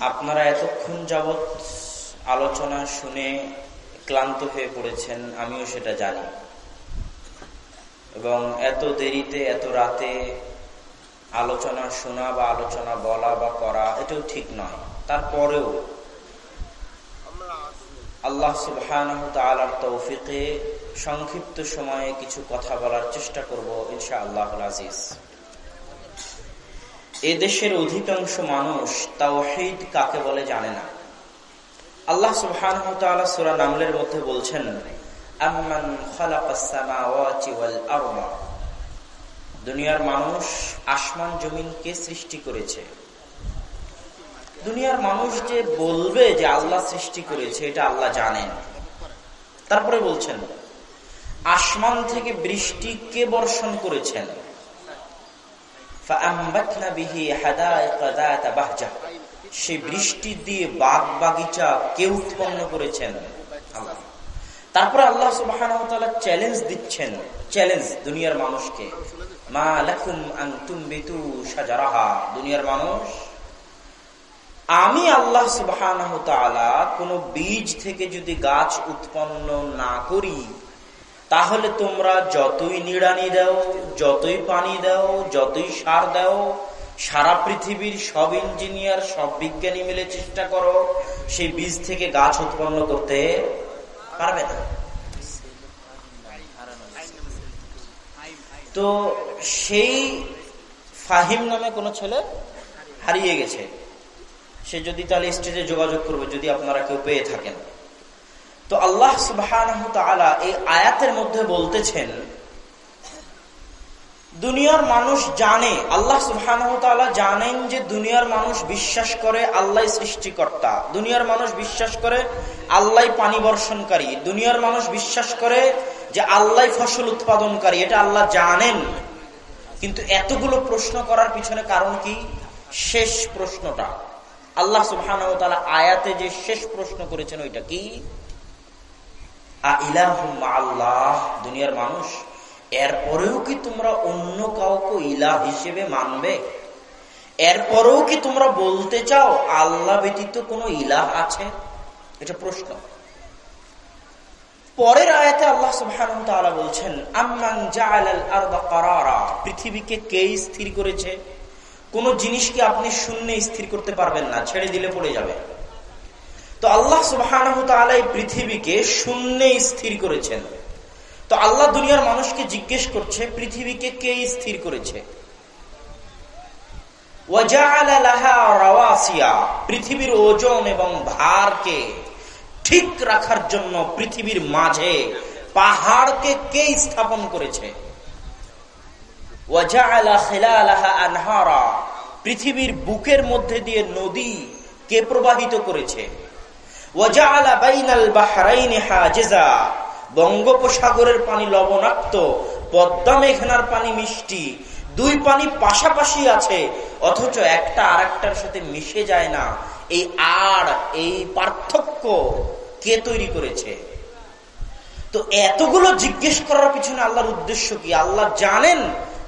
আপনারা এতক্ষণ যাবৎ আলোচনা শুনে ক্লান্ত হয়ে পড়েছেন, আমিও সেটা জানি। এবং এত দেরিতে, এত রাতে আলোচনা শোনা বা আলোচনা বলা বা করা, এটাও ঠিক নয়। তারপরেও আল্লাহ সুবহানাহু তৌফিকে সংক্ষিপ্ত সময়ে কিছু কথা বলার চেষ্টা করব ইনশা আল্লাহ আজিজ এদেশের অধিকাংশ মানুষ তাওহিদ কাকে বলে জানে না? আল্লাহ সুবহানাহু তাআলা সূরা নামলের মধ্যে বলছেন দুনিয়ার মানুষ আসমান জমিন কে সৃষ্টি করেছে। দুনিয়ার মানুষ যে বলবে যে আল্লাহ সৃষ্টি করেছে, এটা আল্লাহ জানেন। তারপরে বলছেন আসমান থেকে বৃষ্টি কে বর্ষণ করেছেন। সেই বৃষ্টি দিয়ে বাগ বাগিচা কে উৎপন্ন করেছেন? তারপরে আল্লাহ চ্যালেঞ্জ দিচ্ছেন। চ্যালেঞ্জ দুনিয়ার মানুষকে। মা বিতু সাজারাহা দুনিয়ার মানুষ, আমি আল্লাহ সুবাহ কোন বীজ থেকে যদি গাছ উৎপন্ন না করি তাহলে তোমরা যতই নিড়ানি দাও, যতই পানি দাও, যতই সার দাও, সারা পৃথিবীর সব ইঞ্জিনিয়ার, সব বিজ্ঞানী মিলে চেষ্টা করো, সেই বীজ থেকে গাছ উৎপন্ন করতে পারবে না। তো সেই ফাহিম নামে কোনো ছেলে হারিয়ে গেছে। সে যদি তাহলে স্টেজে যোগাযোগ করবে, যদি আপনারা কেউ পেয়ে থাকেন। তো আল্লাহ সুবাহ এই আয়াতের মধ্যে বলতেছেন, দুনিয়ার মানুষ জানে, আল্লাহ সুবাহ জানেন যে দুনিয়ার মানুষ বিশ্বাস করে আল্লাহ সৃষ্টিকর্তা। দুনিয়ার মানুষ বিশ্বাস করে আল্লাহ পানি বর্ষণকারী। দুনিয়ার মানুষ বিশ্বাস করে যে আল্লাহ ফসল উৎপাদনকারী। এটা আল্লাহ জানেন। কিন্তু এতগুলো প্রশ্ন করার পিছনে কারণ কি? শেষ প্রশ্নটা। আল্লাহ সুবহান আয়াতে যে শেষ প্রশ্ন করেছেন ওইটা কি? দুনিয়ার মানুষ। এরপরেও কি তোমরা অন্য কাউকে ইলাহ হিসেবে মানবে? এরপরেও কি তোমরা বলতে চাও আল্লাহ ব্যতীত কোনো ইলাহ আছে? এটা প্রশ্ন। পরের আয়াতে আল্লাহ বলছেন পৃথিবীকে কে স্থির করেছে? কোন জিনিসকে আপনি শূন্যে স্থির করতে পারবেন না, ছেড়ে দিলে পড়ে যাবে। তো আল্লাহ সুবাহ পৃথিবীকে শূন্যে স্থির করেছেন। তো আল্লাহ দুনিয়ার মানুষকে জিজ্ঞেস করছে, পৃথিবীকে কে স্থির করেছে? পৃথিবীর ওজন এবং ভারকে ঠিক রাখার জন্য পৃথিবীর মাঝে পাহাড়কে কে স্থাপন করেছে? পৃথিবীর বুকের মধ্যে দিয়ে নদী কে প্রবাহিত করেছে? বঙ্গোপসাগরের পানি লবণাক্ত, পদ্মা মেঘনার পানি মিষ্টি। দুই পানি পাশাপাশি আছে, অথচ একটা আর একটার সাথে মিশে যায় না। এই আর, এই পার্থক্য কে তৈরি করেছে? তো এতগুলো জিজ্ঞেস করার পিছনে আল্লাহর উদ্দেশ্য কি? আল্লাহ জানেন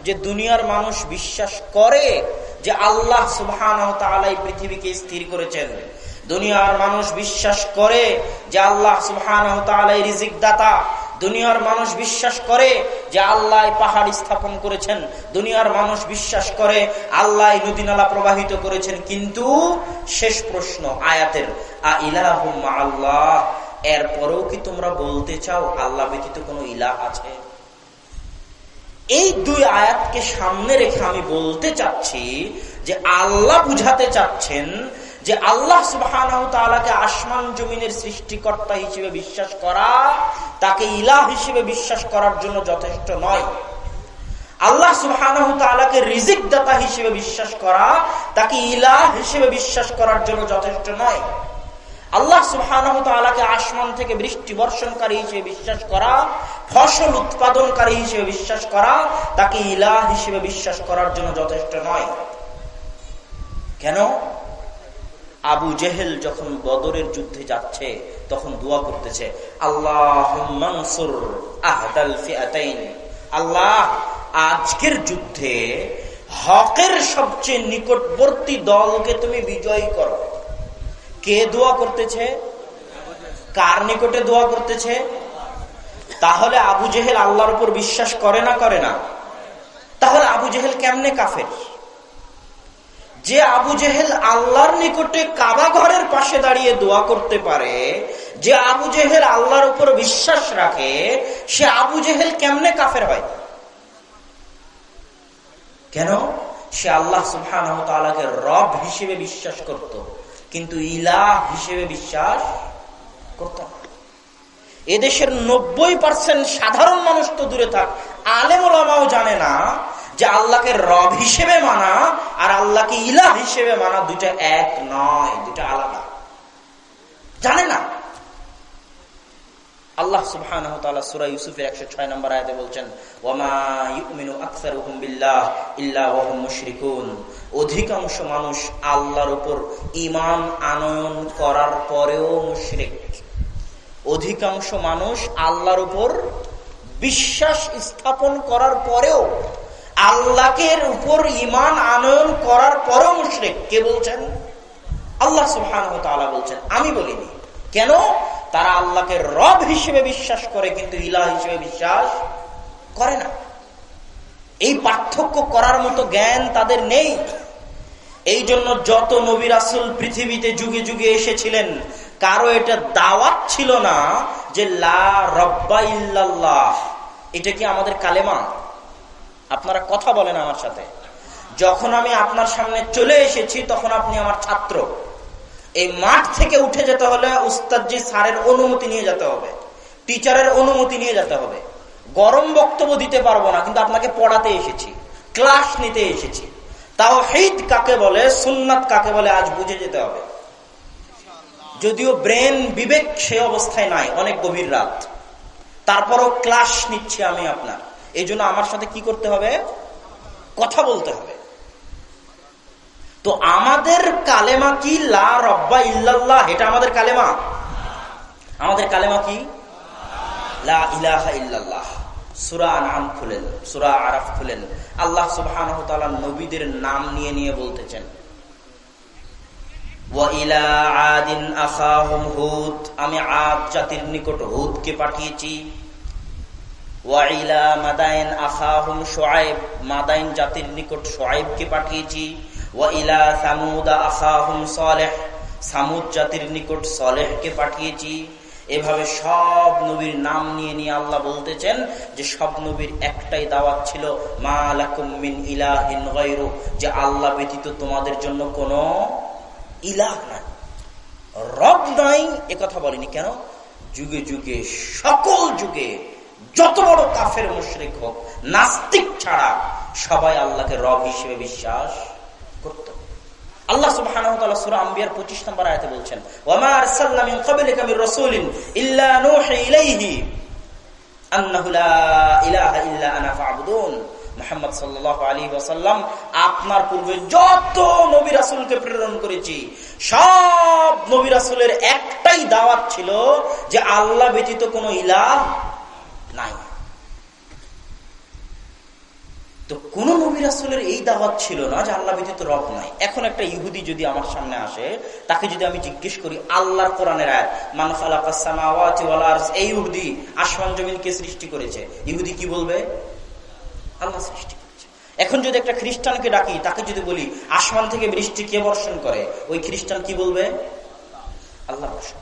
যে দুনিয়ার মানুষ বিশ্বাস করে যে আল্লাহ সুবহান পৃথিবীকে স্থির করেছেন। দুনিয়ার মানুষ বিশ্বাস করে যে আল্লাহ রিজিক দাতা দুনিয়ার মানুষ বিশ্বাস করে যে আল্লাহ পাহাড় স্থাপন করেছেন। দুনিয়ার মানুষ বিশ্বাস করে আল্লাহ নদী নালা প্রবাহিত করেছেন। কিন্তু শেষ প্রশ্ন আয়াতের আল্লাহ এরপরেও কি তোমরা বলতে চাও, আল্লাহ ব্যতীত কোনো ইলাহ আছে? এই দুই আয়াতকে সামনে রেখে আমি বলতে চাচ্ছি যে আল্লাহ বুঝাতে চাচ্ছেন যে আল্লাহ সুবাহকে আসমান জমিনের সৃষ্টিকর্তা হিসেবে বিশ্বাস করা, তাকে ইলাহ হিসেবে বিশ্বাস করার জন্য যথেষ্ট নয়। আল্লাহ সুবাহকে রিজিক দাতা হিসেবে বিশ্বাস করা, তাকে ইলাহ হিসেবে বিশ্বাস করার জন্য যথেষ্ট নয়। আল্লাহ সুবাহকে আসমান থেকে বৃষ্টি বর্ষণকারী হিসেবে বিশ্বাস করা, ফসল উৎপাদনকারী হিসেবে বিশ্বাস করা, তাকে ইলাহ হিসেবে বিশ্বাস করার জন্য যথেষ্ট নয়। কেন? আবু জেহেল যখন বদরের যুদ্ধে যাচ্ছে, তখন দোয়া করতেছে আল্লাহ আল্লাহ, আজকের যুদ্ধে হকের সবচেয়ে নিকটবর্তী দলকে তুমি বিজয়ী করো। কে দোয়া করতেছে? কার নিকটে দোয়া করতেছে? তাহলে আবু জেহেল আল্লাহর উপর বিশ্বাস করে না করে না। তাহলে আবু জেহেল কেমনে কাফের? যে আবু জেহেল আল্লাহর নিকটে কাবা ঘরের পাশে দাঁড়িয়ে দোয়া করতে পারে, যে আবু জেহেল আল্লাহর উপর বিশ্বাস রাখে, সে আবু জেহেল কেমনে কাফের হয়? কেন? সে আল্লাহ সুফানকে রব হিসেবে বিশ্বাস করত, কিন্তু ইলাহ হিসেবে বিশ্বাস করত এদেশের নব্বই পার্সেন্ট সাধারণ মানুষ তো দূরে থাক আলেমাও জানে না যে আল্লাহকে রব হিসেবে মানা আর আল্লাহকে ইলাহ হিসেবে মানা দুটা এক নয় দুটা আলাদা। জানে না? আল্লাহ সুবহান সুরা ইউসুফের একশো ছয় নম্বর আয়তে বলছেন অধিকাংশ মানুষ আল্লাহর উপর ইমান আনয়ন করার পরেও মুশরিক। অধিকাংশ মানুষ আল্লাহর উপর বিশ্বাস স্থাপন করার পরেও আল্লাহকে উপর ইমান আনয়ন করার পরেও মুশরিক কে বলছেন? আল্লাহ সুবহান বলছেন। আমি বলিনি। কেন? তারা আল্লাহকে রব হিসেবে বিশ্বাস করে, কিন্তু ইলাহ হিসেবে বিশ্বাস করে না। এই পার্থক্য করার মতো জ্ঞান তাদের নেই। এই জন্য যত নবী রাসুল পৃথিবীতে যুগে যুগে এসেছিলেন, কারও এটা দাওয়াত ছিল না যে, লা রব্বা ইল্লাল্লাহ। এটা কি আমাদের কালেমা? আপনারা কথা বলেন আমার সাথে। যখন আমি আপনার সামনে চলে এসেছি, তখন আপনি আমার ছাত্র। এই মাঠ থেকে উঠে যেতে হলে উস্তাদজি স্যারের অনুমতি নিয়ে যেতে হবে, টিচারের অনুমতি নিয়ে যেতে হবে। গরম বক্তব্য দিতে পারব না, কিন্তু আপনাকে পড়াতে এসেছি, ক্লাস নিতে এসেছি। তাও হেদ কাকে বলে, সুন্নাত কাকে বলে, আজ বুঝে যেতে হবে। যদিও ব্রেন বিবেক সে অবস্থায় নাই, অনেক গভীর রাত। তারপরও ক্লাস নিচ্ছি আমি আপনার। এই জন্য আমার সাথে কি করতে হবে? কথা বলতে হবে। তো আমাদের কালেমা কি? লা রব্বা ইল্লাল্লাহ, এটা আমাদের কালেমা? আমাদের কালেমা কি? লা ইলাহা ইল্লাল্লাহ। সুরা নাম খুলেন, সুরা আরাফ খুলেন। আল্লাহ সুবহান নবীদের নাম নিয়ে নিয়ে বলতেছেন। আমি আদ জাতির নিকট হুদকে পাঠিয়েছি। ওয়াইলা মাদাইন আখাহুম সোয়াইব মাদাইন জাতির নিকট সোয়াইবকে পাঠিয়েছি। ওয়াইলা সামুদা আখাহুম সলেহ, সামুদ জাতির নিকট সলেহকে পাঠিয়েছি। এভাবে সব নবীর নাম নিয়ে নিয়ে আল্লাহ বলতেছেন যে সব নবীর একটাই দাওয়াত ছিল, মা মিন ইলাহিন যে আল্লাহ ব্যতীত তোমাদের জন্য কোনো ইলাহ নাই। রব নাই কথা বলিনি কেন? যুগে যুগে, সকল যুগে যত বড় কাফের মুশরিক হোক, নাস্তিক ছাড়া সবাই আল্লাহকে রব হিসেবে বিশ্বাস করত। আল্লাহ সুবহানাহু ওয়া তাআলা সূরা আম্বিয়ার 25 নম্বর আয়াতে বলছেন ওয়া মা আরসালনা ক্বাবলিকা মির রাসূলিন ইল্লা নূহি ইলাইহি আন্নাহু লা ইলাহা ইল্লা আনা ফা'বুদুন। মুহাম্মদ সাল্লাল্লাহু আলাইহি ওয়াসাল্লাম, আপনার পূর্বে যত নবী রাসূলকে প্রেরণ করেছি, সব নবী রাসূলের একটাই দাওয়াত ছিল যে আল্লাহ ব্যতীত কোনো ইলাহ নাই। তো কোন নবীর আসলের এই দাওয়াত ছিল না যে আল্লাহ ব্যতীত রব নাই। এখন একটা ইহুদি যদি আমার সামনে আসে, তাকে যদি আমি জিজ্ঞেস করি, আল্লাহর কোরআনের আয়াত এই ইহুদি আসমান জমিনকে সৃষ্টি করেছে? ইহুদি কি বলবে? আল্লাহ সৃষ্টি এখন যদি একটা খ্রিস্টানকে ডাকি, তাকে যদি বলি, আসমান থেকে বৃষ্টি কে বর্ষণ করে? ওই খ্রিস্টান কি বলবে? আল্লাহ বর্ষণ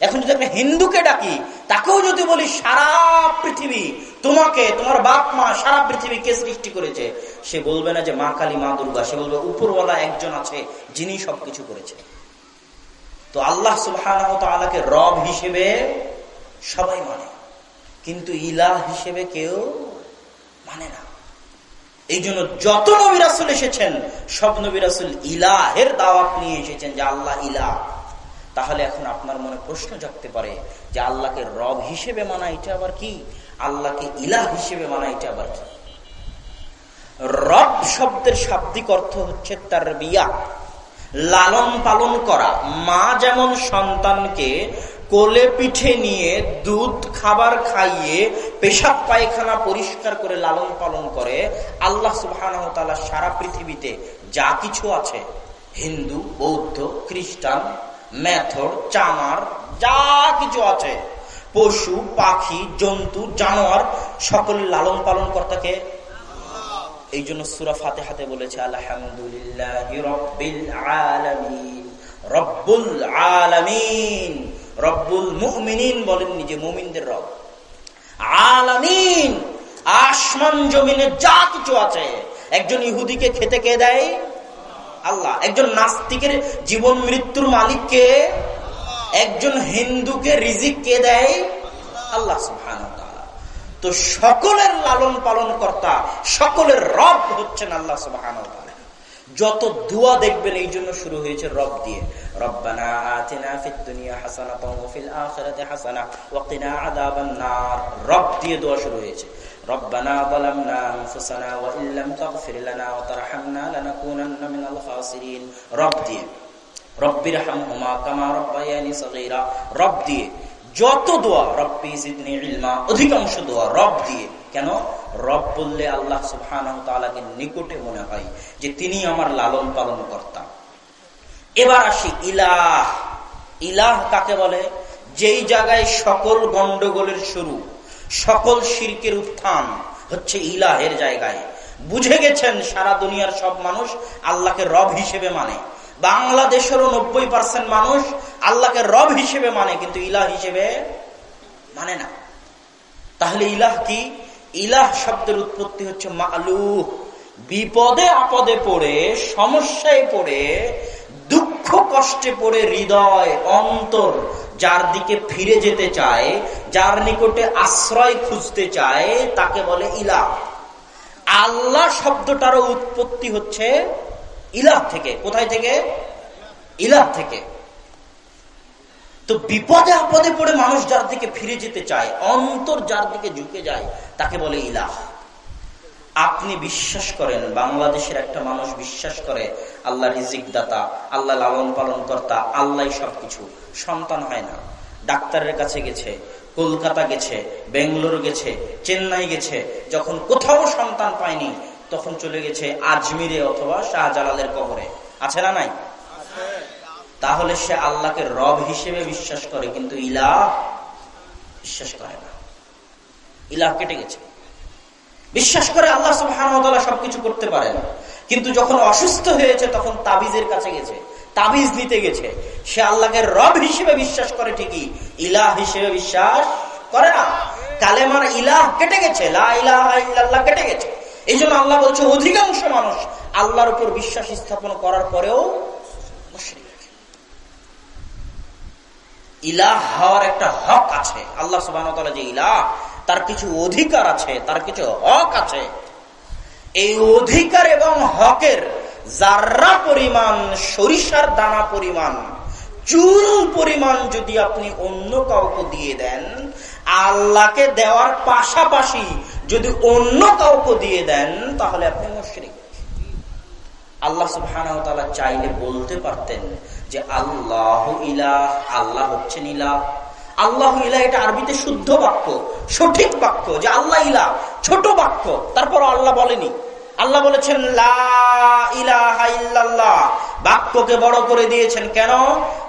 এখন যদি একটা হিন্দুকে ডাকি, তাকেও যদি বলি, সারা পৃথিবী তোমাকে, তোমার বাপ মা সারা পৃথিবী কে সৃষ্টি করেছে? সে বলবে না যে, মা কালী, মা দুর্গা। সে বলবে, উপরওয়ালা একজন আছে, যিনি সবকিছু করেছে। তো আল্লাহ সুবাহকে রব হিসেবে সবাই মানে। কিন্তু ইলাহ হিসেবে কেউ মানে না। এই জন্য যত নবিরাসুল এসেছেন, সব নবিরাসুল ইলাহের দাওয়াত নিয়ে এসেছেন যে, আল্লাহ ইলাহ। তাহলে এখন আপনার মনে প্রশ্ন জাগতে পারে যে আল্লাহকে রব হিসেবে মানা এটা আবার কি? আল্লাহকে ইলাহ হিসেবে মানা এটা আবার কি? রব শব্দের শাব্দিক অর্থ হচ্ছে তার বিয়া লালন পালন করা। মা যেমন সন্তানকে কোলে পিঠে নিয়ে দুধ, খাবার খাইয়ে পেশাব পায়খানা পরিষ্কার করে লালন পালন করে, আল্লাহ সুবাহ সারা পৃথিবীতে যা কিছু আছে, হিন্দু, বৌদ্ধ, খ্রিস্টান মেথড চামার যা কিছু আছে। পশু, পাখি, জন্তু, জানোয়ার, সকল লালন পালন কর্তাকে এই জন্য সুরা ফাতে হাতে বলেছে, আলহামদুলিল্লাহ রব্বিল আলামিন। রব্বুল রব। আলামিন! যা কিছু আছে। একজন ইহুদিকে খেতে কে দেয়? আল্লাহ। একজন নাস্তিকের জীবন মৃত্যুর মালিককে, একজন হিন্দুকে রিজিক কে দেয়? আল্লাহ সুহান তো সকলের লালন পালন কর্তা, সকলের রব হচ্ছেন আল্লাহ সুবাহান যত দুয়া দেখবেন, এই জন্য শুরু হয়েছে রব দিয়ে। রব্বানা রব দিয়ে দোয়া শুরু হয়েছে। ربنا ظلمنا انفسنا وان لم تغفر لنا وترحمنا لنكونن من الخاسرين রব দিয়ে রব্বির হামহুমা কামা রব্বায়ানি সগীরা রব দিয়ে যত দোয়া রব্বি জিদনি ইলমা অধিকাংশ দোয়া রব দিয়ে কেন রব বললে আল্লাহ সুবহানাহু তাআলাকে নিকটে মনে হয় যে তিনি আমার লালন পালন কর্তা এবার আসি ইলাহ ইলাহ কাকে বলে যেই জায়গায় সকল গন্ডগোলের শুরু সকল শিরকের উত্থান হচ্ছে ইলাহের জায়গায়। বুঝে গেছেন সারা দুনিয়ার সব মানুষ আল্লাহকে রব হিসেবে মানে। বাংলাদেশেরও নব্বই পার্সেন্ট মানুষ আল্লাহকে রব হিসেবে মানে কিন্তু ইলাহ হিসেবে মানে না। তাহলে ইলাহ কি? ইলাহ শব্দের উৎপত্তি হচ্ছে মালু বিপদে আপদে পড়ে, সমস্যায় পড়ে, দুঃখ কষ্টে পড়ে, হৃদয়, অন্তর যার দিকে ফিরে যেতে চায়, যার নিকটে আশ্রয় খুঁজতে চায়, তাকে বলে ইলাহ আল্লাহ শব্দটারও উৎপত্তি হচ্ছে ইলাহ থেকে। কোথায় থেকে? ইলাহ থেকে। তো বিপদে আপদে পড়ে মানুষ যার দিকে ফিরে যেতে চায়, অন্তর যার দিকে ঝুঁকে যায়, তাকে বলে ইলাহ আপনি বিশ্বাস করেন, বাংলাদেশের একটা মানুষ বিশ্বাস করে, আল্লাহ রিজিক দাতা আল্লাহ লালন পালন কর্তা আল্লাহ সবকিছু। সন্তান হয় না। ডাক্তারের কাছে গেছে, কলকাতা গেছে, বেঙ্গলোর গেছে, চেন্নাই গেছে, যখন কোথাও সন্তান পায়নি, তখন চলে গেছে আজমিরে অথবা শাহজালালের কবরে। আছে না নাই? তাহলে সে আল্লাহকে রব হিসেবে বিশ্বাস করে, কিন্তু ইলা বিশ্বাস করে না। ইলাহ কেটে গেছে। বিশ্বাস করে আল্লাহ সুবাহ সবকিছু করতে পারেন। কিন্তু যখন অসুস্থ হয়েছে, তখন তাবিজের কাছে গেছে, তাবিজ নিতে গেছে। সে আল্লাহকে রব হিসেবে বিশ্বাস করে ঠিকই, ইলাহ হিসেবে বিশ্বাস করে না। কালেমার ইলাহ কেটে গেছে, লা কেটে গেছে। এই জন্য আল্লাহ বলছে, অধিকাংশ মানুষ আল্লাহর উপর বিশ্বাস স্থাপন করার পরেও ইলাহ হওয়ার একটা হক আছে। আল্লাহ সুবাহ যে ইলাহ তার কিছু অধিকার আছে, তার কিছু হক আছে। এই অধিকার এবং হকের যার্রা পরিমাণ, সরিষার দানা পরিমাণ, চুল পরিমাণ যদি আপনি অন্য কাউকে দিয়ে দেন, আল্লাহকে দেওয়ার পাশাপাশি যদি অন্য কাউকে দিয়ে দেন, তাহলে আপনি মুশরিক। আল্লাহ সুবহান চাইলে বলতে পারতেন যে আল্লাহ ইলাহ, আল্লাহ হচ্ছেন ইলাহ। আল্লাহ ইলা, এটা আরবিতে শুদ্ধ বাক্য, সঠিক বাক্য, যে আল্লাহ ইলা, ছোট বাক্য তারপর আল্লাহ বলেনি। আল্লাহ বলেছেন, লা বাক্যকে বড় করে দিয়েছেন কেন?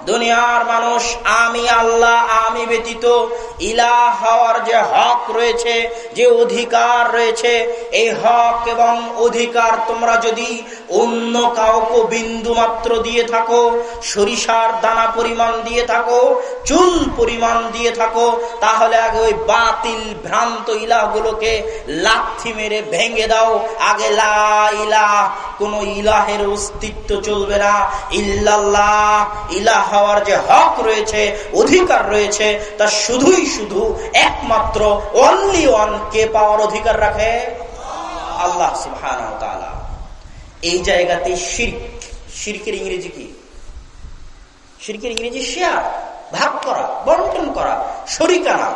দুনিয়ার মানুষ, আমি আল্লাহ, আমি ব্যতীত ইলাহ হওয়ার যে হক রয়েছে, যে অধিকার রয়েছে, এই হক এবং অধিকার তোমরা যদি অন্য কাউকে বিন্দু মাত্র দিয়ে থাকো, সরিষার দানা পরিমাণ দিয়ে থাকো, চুল পরিমাণ দিয়ে থাকো, তাহলে আগে ওই বাতিল ভ্রান্ত ইলাহগুলোকে লাথি মেরে ভেঙে দাও। আগে লা ইলাহ, কোন ইলাহের অস্তিত্ব চলবে না। ইল্লাল্লাহ, ইলাহ হওয়ার যে হক রয়েছে, অধিকার রয়েছে, তা শুধুই শুধু একমাত্র অনলি ওয়ান কে পাওয়ার অধিকার রাখে? আল্লাহ এই জায়গাতে শির্ক। ইংরেজি কি? শিরকের ইংরেজি শেয়ার, ভাগ করা, বন্টন করা শরিকানা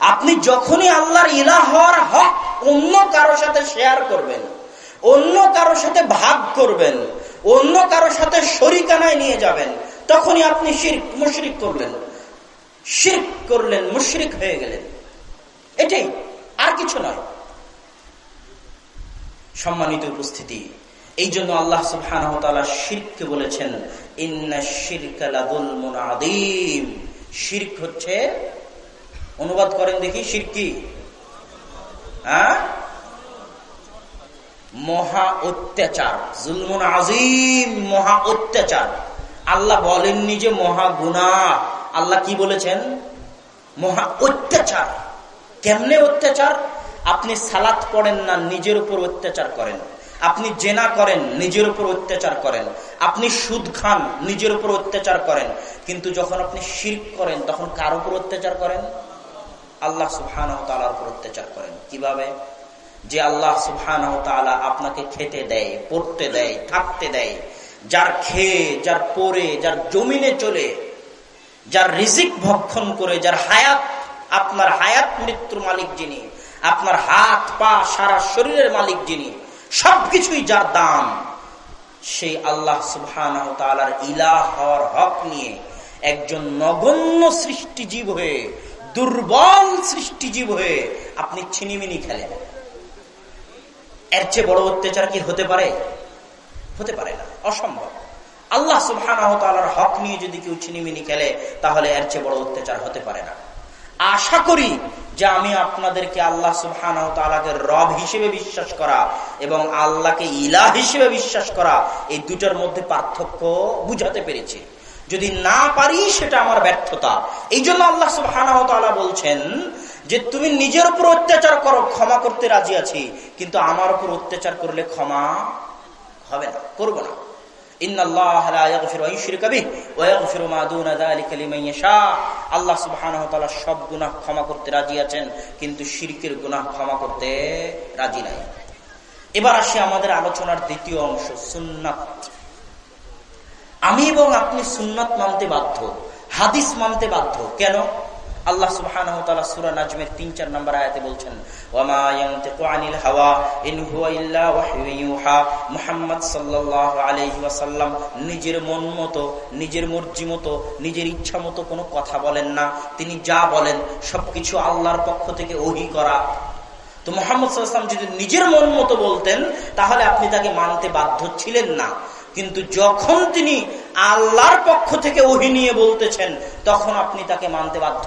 আপনি যখনই আল্লাহর ইলা হওয়ার হক অন্য কারোর সাথে শেয়ার করবেন, অন্য কারোর সাথে ভাগ করবেন অন্য কারোর সাথে শরিকানায় নিয়ে যাবেন, তখনই আপনি শির মুশরিক করলেন। শির করলেন, মুশরিক হয়ে গেলেন। এটাই আর কিছু নয়। সম্মানিত উপস্থিতি, এই জন্য আল্লাহ শিরকে বলেছেন শির্ক হচ্ছে, অনুবাদ করেন দেখি, শিরকি হ্যাঁ? মহা অত্যাচার, জুলমুন আজিম মহা অত্যাচার। আল্লাহ বলেননি যে মহা গুণা আল্লাহ কি বলেছেন? মহা অত্যাচার। কেমনে অত্যাচার? আপনি সালাত পড়েন না, নিজের উপর অত্যাচার করেন। আপনি জেনা করেন, নিজের উপর অত্যাচার করেন। আপনি সুদ খান, নিজের উপর অত্যাচার করেন। কিন্তু যখন আপনি শির করেন, তখন কার উপর অত্যাচার করেন? আল্লাহ সুবহান উপর অত্যাচার করেন। কীভাবে? যে আল্লাহ সুবহান আপনাকে খেতে দেয়, পড়তে দেয়, থাকতে দেয়, যার খেয়ে, যার পরে যার জমিনে চলে, যার রিজিক ভক্ষণ করে, যার হায়াত, আপনার হায়াত মৃত্যুর মালিক যিনি, আপনার হাত, পা, সারা শরীরের মালিক যিনি, সবকিছুই যার দাম, সেই আল্লাহ সুবহান ইলাহ হওয়ার হক নিয়ে একজন নগণ্য সৃষ্টিজীব হয়ে, দুর্বল সৃষ্টিজীব হয়ে আপনি ছিনিমিনি খেলেন। এর চেয়ে বড় অত্যাচার কি হতে পারে? হতে পারে না। অসম্ভব। আল্লাহ সুবহান হক নিয়ে যদি কেউ ছিনিমিনি খেলে, তাহলে এর চেয়ে বড় অত্যাচার হতে পারে না। আশা করি যে আমি আপনাদেরকে আল্লাহ সুবহান রব হিসেবে বিশ্বাস করা এবং আল্লাহকে ইলা হিসেবে বিশ্বাস করা এই দুটার মধ্যে পার্থক্য বুঝাতে পেরেছি। যদি না পারি, সেটা আমার ব্যর্থতা। এই জন্য আল্লাহ সুবহান বলছেন যে তুমি নিজের উপর অত্যাচার করো, ক্ষমা করতে রাজি আছি, কিন্তু আমার উপর অত্যাচার করলে ক্ষমা হবে না, করব না। রাজি আছেন, কিন্তু ক্ষমা করতে রাজি নাই। এবার আসি আমাদের আলোচনার দ্বিতীয় অংশ, সুন্নাত। আমি এবং আপনি সুন্নাত মানতে বাধ্য, হাদিস মানতে বাধ্য। কেন? আল্লাহ সুবহান সুরা নাজমের তিন, চার নম্বর আয়াতে বলছেন নিজের মন মতো, নিজের মর্জি মতো, নিজের ইচ্ছা মতো কোনো কথা বলেন না। তিনি যা বলেন, সবকিছু আল্লাহর পক্ষ থেকে ওহি করা। তো মোহাম্মদ সাল্লাম যদি নিজের মন মতো বলতেন, তাহলে আপনি তাকে মানতে বাধ্য ছিলেন না। কিন্তু যখন তিনি আল্লাহর পক্ষ থেকে ওহি নিয়ে বলতেছেন, তখন আপনি তাকে মানতে বাধ্য।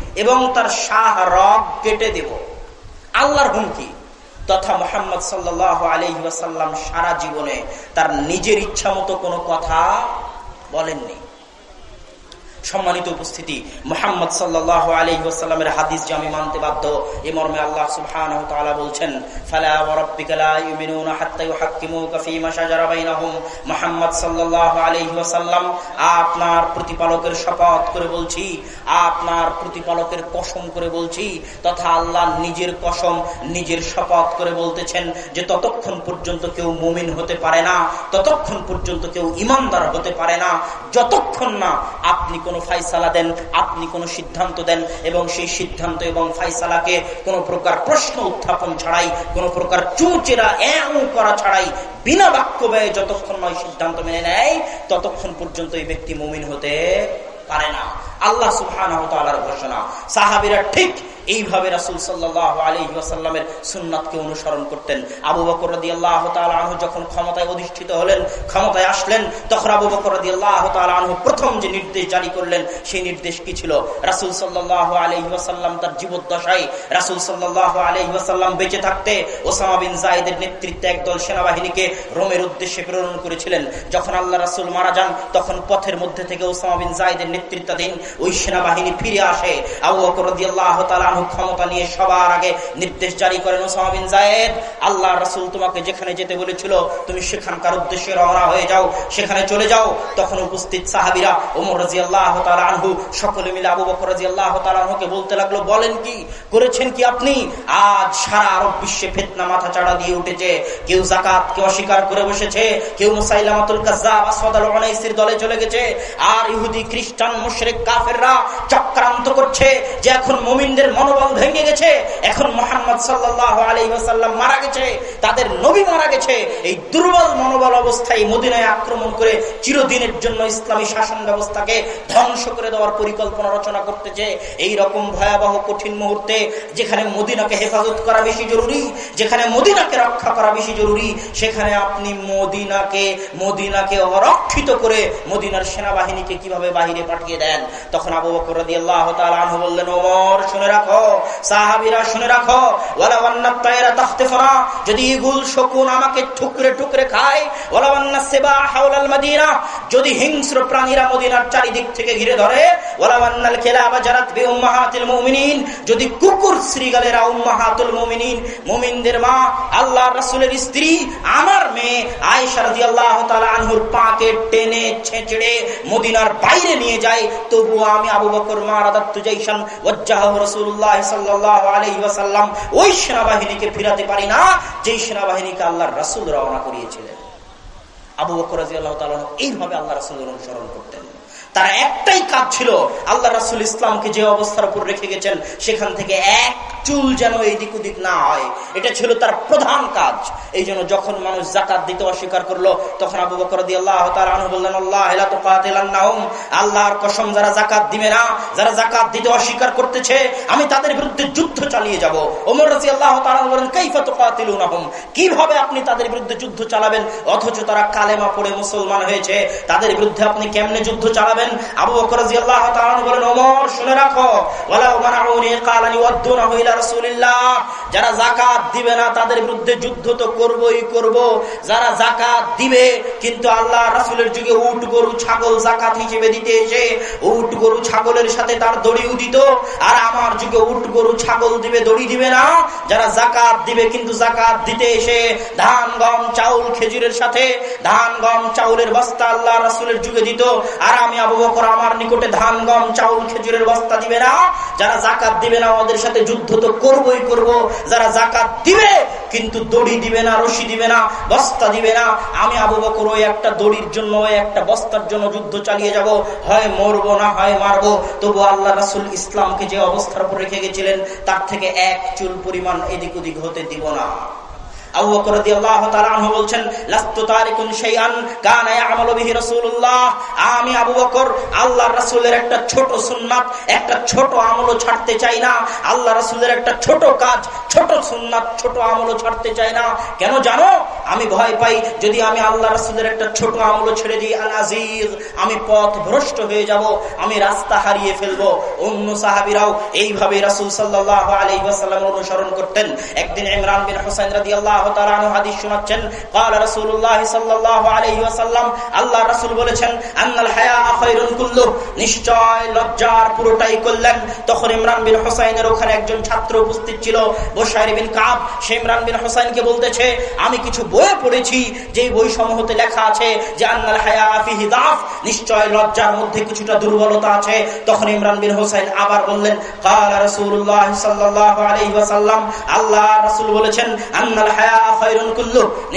এবং তার শাহ রগ কেটে দেব। আল্লাহর হুমকি। তথা মোহাম্মদ সাল্লাহ আলহি আসাল্লাম সারা জীবনে তার নিজের ইচ্ছা মতো কোনো কথা বলেননি। সম্মানিত উপস্থিতি। মোহাম্মদ সাল্লাহ আলহিমের হাদিস যে আমি মানতে বাধ্য, এ মর্মে আল্লাহ সুবহান বলছেন আপনার প্রতিপালকের শপথ করে বলছি, আপনার প্রতিপালকের কসম করে বলছি, তথা আল্লাহ নিজের কসম, নিজের শপথ করে বলতেছেন যে ততক্ষণ পর্যন্ত কেউ মুমিন হতে পারে না, ততক্ষণ পর্যন্ত কেউ ইমানদার হতে পারে না, যতক্ষণ না আপনি কোন ফাইসালা দেন, আপনি কোনো সিদ্ধান্ত দেন এবং সেই সিদ্ধান্ত এবং ফাইসালাকে কোন প্রকার প্রশ্ন উত্থাপন ছাড়াই, কোন প্রকার চুচেরা এম করা ছাড়াই, বিনা বাক্য ব্যয়ে যতক্ষণ নয় সিদ্ধান্ত মেনে নেয়, ততক্ষণ পর্যন্ত এই ব্যক্তি মুমিন হতে পারে না। আল্লাহ সুহান ঘোষণা। সাহাবিরা ঠিক এইভাবে রাসুল সাল্লাহ আলী ওয়াসাল্লামের সুন্নাতকে অনুসরণ করতেন। আবু বকর রদি আল্লাহ আনহু যখন ক্ষমতায় অধিষ্ঠিত হলেন, ক্ষমতায় আসলেন, তখন আবু বকর রদি আল্লাহ আনহু প্রথম যে নির্দেশ জারি করলেন, সেই নির্দেশ কি ছিল? রাসুল সাল্লাহ আলহি ওয়াসাল্লাম তার জীবদ্দশায় রাসুল সাল্লাহ আলহি ওয়াসাল্লাম বেঁচে থাকতে ওসামা বিন জাহিদের নেতৃত্বে একদল সেনাবাহিনীকে রোমের উদ্দেশ্যে প্রেরণ করেছিলেন। যখন আল্লাহ রাসুল মারা যান, তখন পথের মধ্যে থেকে ওসামা বিন জাহিদের নেতৃত্বাধীন ওই সেনাবাহিনী ফিরে আসে। আবু বকর রদি আল্লাহ তালু ক্ষমতা নিয়ে সবার আগে নির্দেশ জারি করেন ওসামা বিন জায়েদ আল্লাহ রাসুল তোমাকে যেখানে যেতে বলেছিল, তুমি সেখানকার উদ্দেশ্যে রওনা হয়ে যাও, সেখানে চলে যাও। তখন উপস্থিত সাহাবিরা ওমর রাজি আল্লাহ আনহু সকলে মিলে আবু বকর রাজি আল্লাহ তালুকে বলতে লাগল, বলেন কি, করেছেন কি আপনি? আজ সারা আরব বিশ্বে ফেতনা মাথা চাড়া দিয়ে উঠেছে। কেউ জাকাত কেউ অস্বীকার করে বসেছে, কেউ মুসাইলামাতুল কাজাব আসাদ দলে চলে গেছে। আর ইহুদি, খ্রিস্টান, মুশরিক, কাফেররা চক্রান্ত করছে যে এখন মুমিনদের মনোবল ভেঙে গেছে। এখন মোহাম্মদ সাল্লাহ আলী মারা গেছে, তাদের নবী মারা গেছে। এই দুর্বল মনোবল অবস্থায় মদিনায় আক্রমণ করে চিরদিনের জন্য ইসলামী শাসন ব্যবস্থাকে ধ্বংস করে দেওয়ার পরিকল্পনা রচনা করতেছে। এই রকম ভয়াবহ কঠিন মুহূর্তে যেখানে মদিনাকে হেফাজত করা বেশি জরুরি, যেখানে মদিনাকে রক্ষা করা বেশি জরুরি, সেখানে আপনি মদিনাকে মদিনাকে অরক্ষিত করে মদিনার সেনাবাহিনীকে কীভাবে বাহিরে পাঠিয়ে দেন? তখন আবু বকর আল্লাহ বললেন, ওমর, শুনে রাখো সাহাবিরা শুনে রাখো যদি আমাকে ঠুকরে ঠুকরে খায় মাদিনা, যদি হিংস্র প্রাণীরা মদিনার চারিদিক থেকে ঘিরে ধরে ওলাওয়ান্নাল খেলা বা জারাত বে মুমিনিন, যদি কুকুর শ্রীগালেরা উম্মাহাতুল মুমিনিন, মুমিনদের মা আল্লাহ রাসূলের স্ত্রী, আমার মেয়ে আয়েশা রাদিয়াল্লাহু তাআলা আনহুর পাকে টেনে ছেঁচড়ে মদিনার বাইরে নিয়ে যায়, তবুও আমি আবু বকর মা রাদাত্তু জাইশান ওয়াজ্জাহু সাল্লাল্লাহু আলাইহি ওয়াসাল্লাম ওই সেনাবাহিনীকে ফিরাতে পারি না, যেই সেনাবাহিনীকে আল্লাহর রাসুল রওনা করিয়েছিলেন। আবু বকর আল্লাহ তাআলা এইভাবে আল্লাহ রাসুল অনুসরণ করতেন। তার একটাই কাজ ছিল আল্লাহ রাসুল ইসলামকে যে অবস্থার উপর রেখে গেছেন, সেখান থেকে এক চুল যেন এদিক ওদিক না হয়। এটা ছিল তার প্রধান কাজ। এই জন্য যখন মানুষ জাকাত দিতে অস্বীকার করল, তখন আবু বকর দিয়ে আল্লাহ তালু বললেন, আল্লাহ আল্লাহর কসম, যারা জাকাত দিবে না, যারা জাকাত দিতে অস্বীকার করতেছে, আমি তাদের বিরুদ্ধে যুদ্ধ চালিয়ে যাব। ওমর রাজি আল্লাহ তালু বলেন কৈফত কাতিলুনাহম কীভাবে আপনি তাদের বিরুদ্ধে যুদ্ধ চালাবেন? অথচ তারা কালেমা পড়ে মুসলমান হয়েছে। তাদের বিরুদ্ধে আপনি কেমনে যুদ্ধ চালাবেন? যাবেন আবু বকর রাদিয়াল্লাহু তাআলা বলেন, ওমর, শুনে রাখো রাসূলিল্লাহ। যারা যাকাত দিবে না, তাদের বিরুদ্ধে যুদ্ধ তো করবই করব। যারা যাকাত দিবে, কিন্তু আল্লাহ রাসূলের যুগে উট, গরু, ছাগল যাকাত হিসেবে দিতে এসে, উট, গরু, ছাগলের সাথে তার দড়িও দিত। আর আমার যুগে উট, গরু, ছাগল দিবে, দড়ি দিবে না। যারা জাকাত দিবে, কিন্তু জাকাত দিতে এসে, ধান, গম, চাউল, খেজুরের সাথে, ধান, গম, চাউলের বস্তা আল্লাহ রাসুলের যুগে দিত। আর আমি আবু বকর আমার নিকটে ধান, গম, চাউল, খেজুরের বস্তা দিবে না। যারা জাকাত দিবে না, ওদের সাথে যুদ্ধ তো করবই করব। যারা জাকাত দিবে, কিন্তু দড়ি দিবে না, রশি দিবে না, বস্তা দিবে না। আমি আবু বকর ওই একটা দড়ির জন্য, ওই একটা বস্তার জন্য যুদ্ধ চালিয়ে যাব। হয় মরবো না, হয় মারবো। তবু আল্লাহ রাসুল ইসলামকে যে অবস্থার উপর রেখে গেছিলেন, তার থেকে এক চুল পরিমাণ এদিক ওদিক হতে দিব না। ছোট একটা ছোট ছাড়তে চাই না। আল্লাহ একটা ছোট কাজ ছাড়তে চাই না। কেন জানো? আমি ভয় পাই, যদি আমি আল্লাহ রাসুলের একটা ছোট আমলও ছেড়ে দিই, আল আজিজ, আমি পথ ভ্রষ্ট হয়ে যাব, আমি রাস্তা হারিয়ে ফেলব। অন্য সাহাবিরাও এইভাবে রাসুল সাল্লাহ আলহিহাসাল্লাম অনুসরণ করতেন। একদিন ইমরান বিন রাজি আল্লাহ হাদিস শোনাচ্ছেন قال رسول الله صلى الله عليه وسلم আল্লাহ রাসূল বলেছেন আন্নাল হায়া খায়রুন কুল্লু নিশ্চয় লজ্জার পুরোটাই কল্যাণ তখন ইমরান বিন হোসাইনের ওখানে একজন ছাত্র উপস্থিত ছিল বসাইর বিন কাব সে ইমরান বিন হোসাইনকে বলতেছে আমি কিছু বইয়ে পড়েছি যে বই সমূহতে লেখা আছে যে আন্নাল হায়া ফিহি দাফ নিশ্চয় লজ্জার মধ্যে কিছুটা দুর্বলতা আছে তখন ইমরান বিন হোসাইন আবার বললেন قال رسول الله صلى الله عليه وسلم আল্লাহ রাসূল বলেছেন আন্নাল হায়া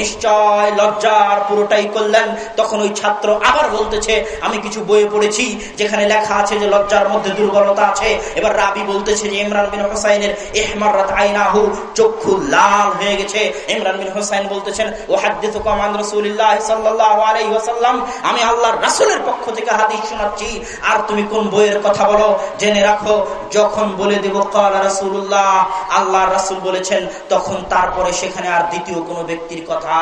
নিশ্চয় লজ্জার পুরোটাই করলেন। তখন ওই ছাত্র আবার বলতেছে, আমি কিছু বইয়ে পড়েছি যেখানে লেখা আছে যে লজ্জার মধ্যে দুর্বলতা আছে। এবার রাবি বলতেছে যে, ইমরান বিন হোসাইনের এহমারাত আইনাহু চক্ষু লাল হয়ে গেছে। ইমরান বিন হোসাইন বলতেছেন ও হাদিস কমান রসুল্লাহ সাল্লাহ আলাই ওয়াসাল্লাম, আমি আল্লাহর রাসুলের পক্ষ থেকে হাদিস শোনাচ্ছি। আর তুমি কোন বইয়ের কথা বলো? জেনে রাখো, যখন বলে দেব, কাল রাসুল্লাহ আল্লাহ রাসুল বলেছেন, তখন তারপরে সেখানে আর দ্বিতীয় কোনো ব্যক্তির কথা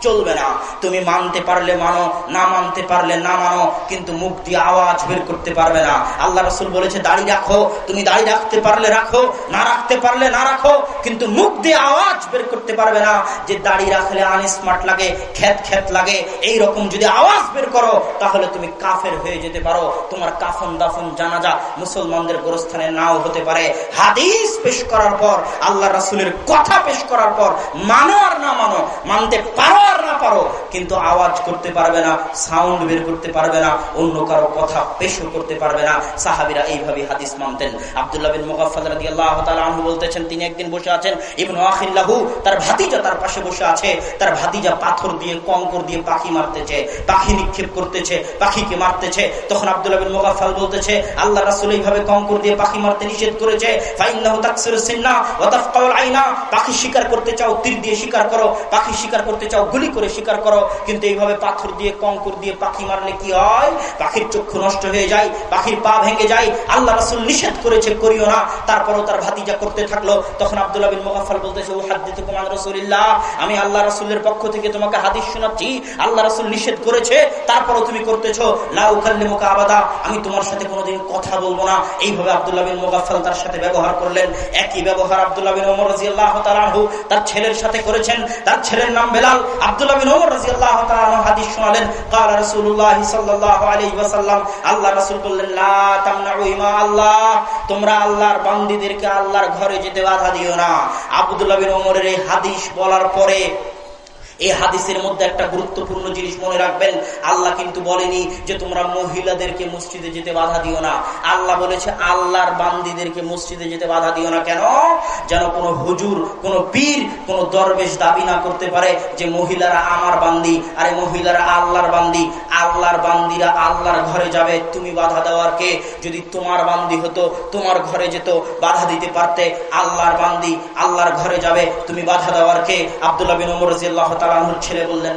চলবে না। তুমি মানতে পারলে মানো, না মানতে পারলে না মানো, কিন্তু মুখ দিয়ে আওয়াজ বের করতে পারবে না। আল্লাহ রসুল বলেছে, দাড়ি রাখো, তুমি দাড়ি রাখতে পারলে রাখো, না রাখতে পারলে না রাখো, কিন্তু মুখ দিয়ে আওয়াজ বের করতে পারবে না। যে দাড়ি রাখলে আনস্মার্ট লাগে, খ্যাত খ্যাত লাগে এই রকম যদি আওয়াজ বের করো, তাহলে তুমি কাফের হয়ে যেতে পারো। তোমার কাফন দাফন জানাজা মুসলমানদের গোরস্থানে নাও হতে পারে। হাদিস পেশ করার পর, আল্লাহ রাসুলের কথা পেশ করার পর, মানো আর না মানো, মানতে পারো আর না পারো, কিন্তু আওয়াজ করতে পারবে না সাউন্ড বের করতে পারবে না, অন্য কারও কথা পেশও করতে পারবে না। সাহাবিরা এইভাবে হাদিস মানতেন। আবদুল্লাহ বিন মুগাফাদ তাআলা আনহু বলতেছেন, তিনি একদিন বসে আছেন, ইবনু আখিল্লাহু তার ভাতিজা তার পাশে বসে আছে, তার ভাতিজা পাথর দিয়ে, কঙ্কর দিয়ে পাখি মারতেছে, পাখি নিক্ষেপ করতেছে, পাখিকে মারতেছে। তখন আবদুল্লাহ বিন মুগাফাল বলতেছে, আল্লাহ রাসূল এইভাবে কঙ্কর দিয়ে পাখি মারতে নিষেধ করেছে পাখি শিকার করতে চাও, তীর দিয়ে শিকার করো, পাখি শিকার করতে চাও গুলি করে শিকার করো। কিন্তু এইভাবে পাথর দিয়ে, কঙ্কর দিয়ে পাখি মারলে কি হয়? পাখির চক্ষু নষ্ট হয়ে যায়, পাখির পা ভেঙে যায়। আল্লাহ রাসুল নিষেধ করেছে, করিও না। তারপরও তার ভাতিজা করতে থাকল। তখন আবদুল্লাহ বিন মোকাফল বলতেছে ও হাদিতে কুমান রসুলিল্লাহ। আমি আল্লাহ রাসুলের পক্ষ থেকে তোমাকে হাদিস শোনাচ্ছি। আল্লাহ রাসুল নিষেধ করেছে, তারপরও তুমি করতেছো। লাউ খাল্লি মোকা আবাদা। আমি তোমার সাথে কোনোদিন কথা বলব না। এইভাবে আবদুল্লাহ বিন মোকাফল তার সাথে ব্যবহার করলেন। একই ব্যবহার আবদুল্লাহ বিন ওমর রাজি আল্লাহ তার ছেলের সাথে করেছেন। তার ছেলের নাম বেলাল। আব্দুল্লাহ বিন ওমর রাদিয়াল্লাহু তাআলা হাদিস শোনালেন قال رسول الله صلى الله عليه وسلم আল্লাহ রাসূল বললেন লা তামনাউ ইমা আল্লাহ তোমরা আল্লাহর বান্দীদেরকে আল্লাহর ঘরে যেতে বাধা দিও না আব্দুল্লাহ বিন ওমরের এই হাদিস বলার পরে এই হাদিসের মধ্যে একটা গুরুত্বপূর্ণ জিনিস মনে রাখবেন, আল্লাহ কিন্তু বলেনি যে তোমরা মহিলাদেরকে মসজিদে যেতে বাধা দিও না। আল্লাহ বলেছে, আল্লাহর বান্দিদেরকে মসজিদে যেতে বাধা দিও না। কেন? যেন কোনো হুজুর, কোনো পীর, কোনো দরবেশ দাবি না করতে পারে যে মহিলারা আমার বান্দি, আরে মহিলারা আল্লাহর বান্দি। আল্লাহর বান্দিরা আল্লাহর ঘরে যাবে। তুমি বাধা দেওয়ার কে? যদি তোমার বান্দি হতো, তোমার ঘরে যেত, বাধা দিতে পারতে। আল্লাহর বান্দি আল্লাহর ঘরে যাবে। তুমি বাধা দেওয়ার কে? আবদুল্লাহ বিন উমর রাদিয়াল্লাহু তালাহুর ছেলে বললেন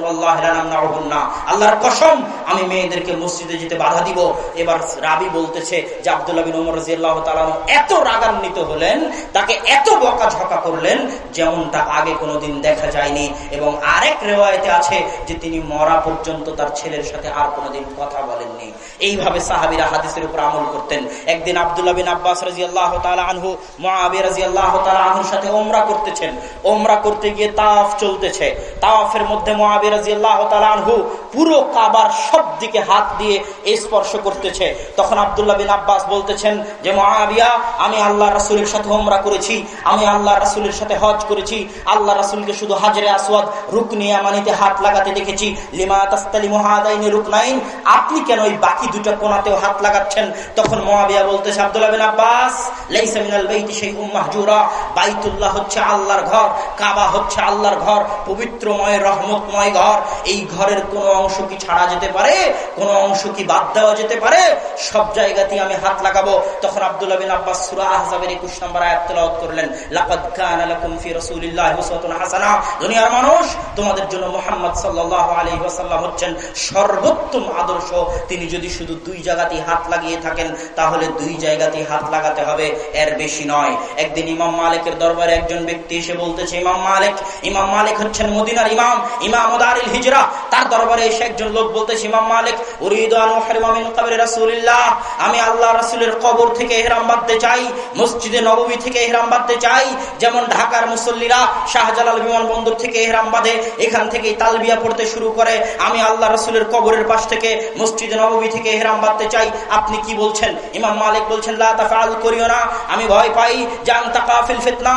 আল্লাহর কসম, আমি মেয়েদেরকে মসজিদে যেতে বাধা দিব। এবার রাবি বলতেছে যে আবদুল্লাহ ওমর রাজিয়াল্লাহ তালাহু এত রাগান্বিত হলেন, তাকে এত বকা ঝকা করলেন, যেমনটা আগে কোনোদিন দেখা যায়নি। এবং আরেক রেওয়ায়তে আছে যে তিনি মরা পর্যন্ত তার ছেলের সাথে আর কোনোদিন কথা বলেননি। এইভাবে সাহাবিরা হাদিসের উপর আমল করতেন। একদিন আবদুল্লাহ বিন আব্বাস রাজি আল্লাহ আনহু মহাবি রাজি আল্লাহ আনহুর সাথে ওমরা করতেছেন। ওমরা করতে গিয়ে তাফ চলতেছে। তাফ তাওয়াফের মধ্যে মহাবিরাজু পুরো কাবার সব দিকে হাত দিয়ে স্পর্শ করতেছে। তখন আবদুল্লাহ বিন আব্বাস বলতেছেন যে মহাবিয়া আমি আল্লাহ রাসুলের সাথে হোমরা করেছি, আমি আল্লাহ রাসুলের সাথে হজ করেছি আল্লাহ রাসুলকে শুধু হাজরে আসওয়াদ রুকনিয়া মানিতে হাত লাগাতে দেখেছি। লিমা তাস্তালি মহাদাইনে রুকনাইন, আপনি কেন ওই বাকি দুটা কোনাতেও হাত লাগাচ্ছেন? তখন মহাবিয়া বলতেছে, আবদুল্লাহ বিন আব্বাস লাইসামিনাল বাইতি সেই উম্মাহজুরা বাইতুল্লাহ হচ্ছে আল্লাহর ঘর, কাবা হচ্ছে আল্লাহর ঘর পবিত্রময় রহমতময় ঘর, এই ঘরের কোন অংশ কি ছাড়া যেতে পারে? কোন অংশ কি বাদ দেওয়া যেতে পারে? সব জায়গাতেই আমি হাত লাগাবো। তখন আব্বাস সুরা একুশ নম্বর আয়াত করলেন সর্বোত্তম আদর্শ। তিনি যদি শুধু দুই জায়গাতেই হাত লাগিয়ে থাকেন, তাহলে দুই জায়গাতেই হাত লাগাতে হবে, এর বেশি নয়। একদিন ইমাম মালিকের দরবারে একজন ব্যক্তি এসে বলতেছে, ইমাম মালিক ইমাম মালিক হচ্ছেন মদিনার ইমাম ইমাম ইমাম উদারিল হিজরা। তার দরবারে এসে একজন লোক বলতেছে, ইমাম মালিক আমি আল্লাহ রাসুলের কবর থেকে এহরাম বাঁধতে চাই, মসজিদে নবমী থেকে এহরাম বাঁধতে চাই। যেমন ঢাকার মুসল্লিরা শাহজালাল বিমানবন্দর থেকে এহরাম বাঁধে, এখান থেকে তালবিয়া পড়তে শুরু করে। আমি আল্লাহ রাসুলের কবরের পাশ থেকে মসজিদে নবমী থেকে এহরাম বাঁধতে চাই। আপনি কি বলছেন? ইমাম মালিক বলছেন করিও না, আমি ভয় পাই জান তাকাফিল ফিতনা।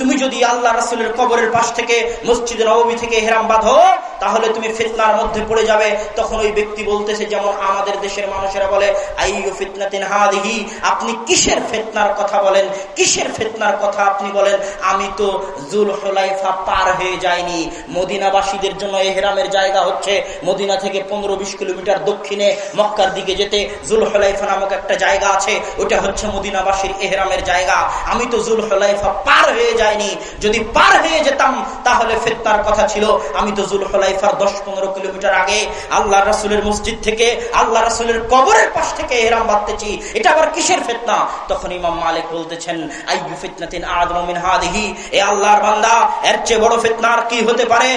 তুমি যদি আল্লাহ রাসুলের কবরের পাশ থেকে মসজিদে নবমী থেকে এহরাম বাঁধো, তাহলে তুমি ফিতনার মধ্যে পড়ে যাবে। তখন ওই ব্যক্তি বলতেছে, যেমন আমাদের দেশের মানুষেরা বলে, আইয়ু আপনি কিসের ফেতনার কথা বলেন? কিসের ফেতনার কথা আপনি বলেন? আমি তো জুল হলাইফা পার হয়ে যায়নি মদিনাবাসীদের জন্য এহরামের জায়গা হচ্ছে মদিনা থেকে পনেরো বিশ কিলোমিটার দক্ষিণে মক্কার দিকে যেতে জুল হলাইফা নামক একটা জায়গা আছে। ওটা হচ্ছে মদিনাবাসীর এহরামের জায়গা। আমি তো জুল হলাইফা পার হয়ে যায়নি যদি পার হয়ে যেতাম, তাহলে ফেতনার কথা ছিল আমি তো জুল হলাইফার দশ পনেরো কিলোমিটার আগে আল্লাহ রাসুলের মসজিদ থেকে আল্লাহ রাসুলের কবরের পাশ থেকে এহরাম বাঁধতেছি। এটা আবার কিসের ফেতনা? তখন ইমাম মালিক বলতেছেন, আইয়ু ফিতনাতিন আদমিন হাদিহি? এ আল্লাহর বান্দা, এর চেয়ে বড় ফিতনার কি হতে পারে?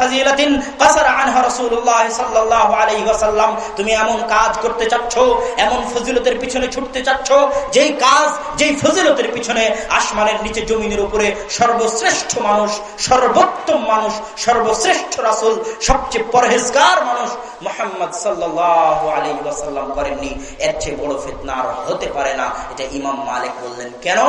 ফাজিলাতিন কাসার আনহা রাসূলুল্লাহ সাল্লাল্লাহু আলাইহি ওয়াসাল্লাম। তুমি এমন কাজ করতে চাচ্ছ, এমন ফজিলতের পিছনে ছুটতে যেই কাজ, যেই ফজিলতের পিছনে আসমানের নিচে জমিনের উপরে সর্বশ্রেষ্ঠ মানুষ, সর্বোত্তম মানুষ, সর্বশ্রেষ্ঠ রাসূল, সবচেয়ে পরহেজগার মানুষ মোহাম্মদ সাল্লাহ আলী ওয়াসাল্লাম করেননি। এর চেয়ে বড় ফিতনা আর হতে পারে না। এটা ইমাম মালিক বললেন, কেন?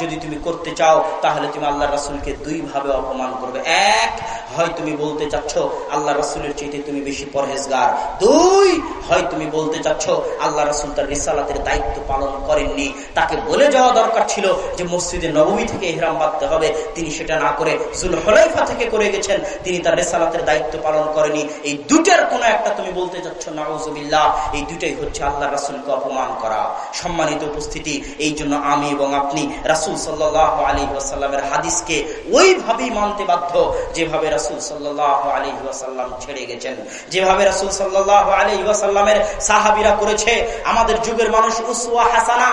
যদি তুমি করতে চাও, তাহলে তুমি আল্লাহ রাসুলকে দুই ভাবে অপমান করবে। এক, হয় তুমি বলতে চাচ্ছ আল্লাহ রাসুলের চেয়ে তুমি বেশি পরহেজগার। দুই, হয় তুমি বলতে চাচ্ছ আল্লাহ রাসুল তার রিসালাতের দায়িত্ব পালন করেননি। তাকে বলে যাওয়া দরকার ছিল যে মসজিদে নবমী থেকে এহরাম বাঁধতে হবে। তিনি সেটা না করে জুল হলাইফা থেকে করে গেছেন, তিনি তার রেসালাতের দায়িত্ব পালন করেনি। এই দুটার কোন একটা তুমি বলতে চাচ্ছ নাউজুবিল্লাহ, এই দুটাই হচ্ছে আল্লাহ রাসুলকে অপমান করা। সম্মানিত উপস্থিতি, এই জন্য আমি এবং আপনি রাসুল সাল্লাহ আলী ওয়াসাল্লামের হাদিসকে ওইভাবেই মানতে বাধ্য, যেভাবে রাসুল সাল্লাহ আলী ওয়াসাল্লাম ছেড়ে গেছেন। যেভাবে রাসুল সাল্লাহ আলী ওয়াসাল্লামের সাহাবিরা করেছে, আমাদের যুগের মানুষ উসুয়া হাসানা,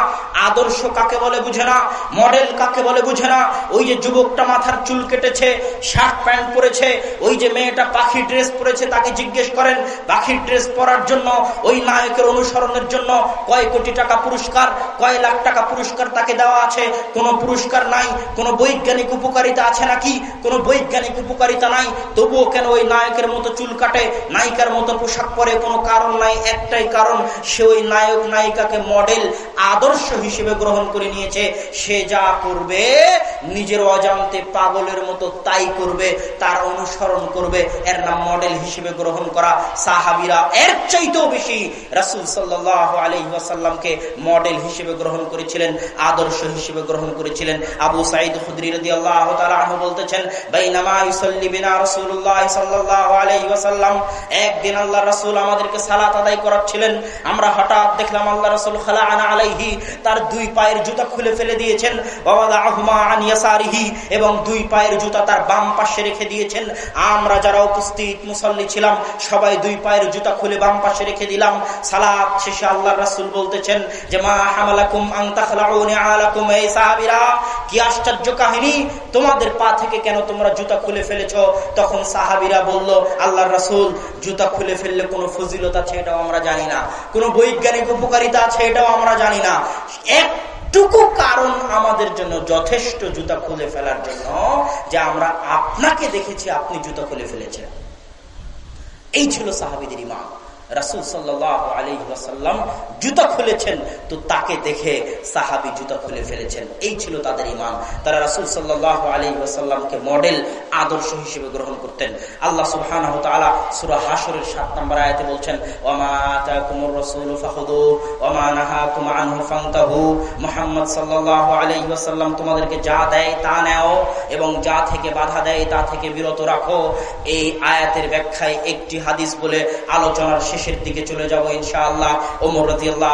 আদর্শ কাকে বলে বুঝে না, মডেল কাকে বলে বুঝে না, ওই যে যুবকটা মাথার চুল কেটেছে, শার্ট প্যান্ট পরেছে ওই যে মেয়েটা পাখি ড্রেস পরেছে তাকে জিজ্ঞেস করেন পাখির ড্রেস পরার জন্য, ওই নায়কের অনুসরণের জন্য কয় কোটি টাকা পুরস্কার, কয় লাখ টাকা পুরস্কার তাকে দেওয়া আছে, কোনো পুরস্কার নাই, কোনো বৈজ্ঞানিক উপকারিতা আছে নাকি, কোনো বৈজ্ঞানিক উপকারিতা নাই, তবুও কেন ওই নায়কের মতো চুল কাটে, নায়িকার মতো পোশাক পরে কোনো কারণ নাই, একটাই কারণ, সে ওই নায়ক নায়িকাকে মডেল, আদর্শ হিসেবে গ্রহণ করে নিয়েছে, সে যা করবে, নিজের অজান্তে পাগলের মতো তাই করবে তার অনুসরণ করবে, এর নাম মডেল হিসেবে গ্রহণ করা সাহাবিরা এর চাইতেও বেশি রাসুল সাল্লাহ মডেল হিসেবে গ্রহণ করেছিলেন, আদর্শ হিসেবে গ্রহণ করেছিলেন। আবু সাইদ খুদ্রি রদি আল্লাহ বলতেছেন আমরা হঠাৎ দেখলাম আল্লাহ রসুল আলাইহি, তার দুই পায়ের জুতা খুলে ফেলে দিয়েছেন। এবং দুই পায়ের জুতা তার বাম পাশে রেখে দিয়েছেন। আমরা যারা উপস্থিত মুসল্লি ছিলাম, সবাই দুই পায়ের জুতা খুলে বাম পাশে রেখে দিলাম। সালাদ শেষে আল্লাহ রাসুল বলতেছেন, যে মা হামালাকুম আলাকুম, এই সাহাবিরা, কি আশ্চর্য কাহিনী? তোমাদের পা থেকে কেন তোমরা জুতা খুলে ফেলেছ? তখন সাহাবিরা বলল আল্লাহ রাসুল, জুতা খুলে ফেললে কোনো ফজিলত আছে এটাও আমরা জানি না। কোনো বৈজ্ঞানিক উপকারিতা আছে এটাও আমরা জানি না। এক এইটুকু কারণ আমাদের জন্য যথেষ্ট জুতা খুলে ফেলার জন্য যে আমরা আপনাকে দেখেছি, আপনি জুতা খুলে ফেলেছেন। এই ছিল সাহাবিদের ইমাম রাসুল সাল্লাহ জুতা খুলেছেন। তো তাকে দেখে সাহাবি জুতা খুলে ফেলেছেন। এই ছিল তাদের ইমাম তারা রাসুল সাল্লাহ মডেল, আদর্শ হিসেবে গ্রহণ করতেন। আল্লাহ সুবহান সুরা হাসরের সাত নম্বর আয়াতে বলছেন তোমাদেরকে যা দেয় তা নেও এবং যা থেকে বাধা দেয় তা থেকে বিরত রাখো। এই আয়াতের ব্যাখ্যায় একটি হাদিস বলে আলোচনার শেষের দিকে চলে যাব ইনশাআল্লাহ। ওমর রাজি আল্লাহ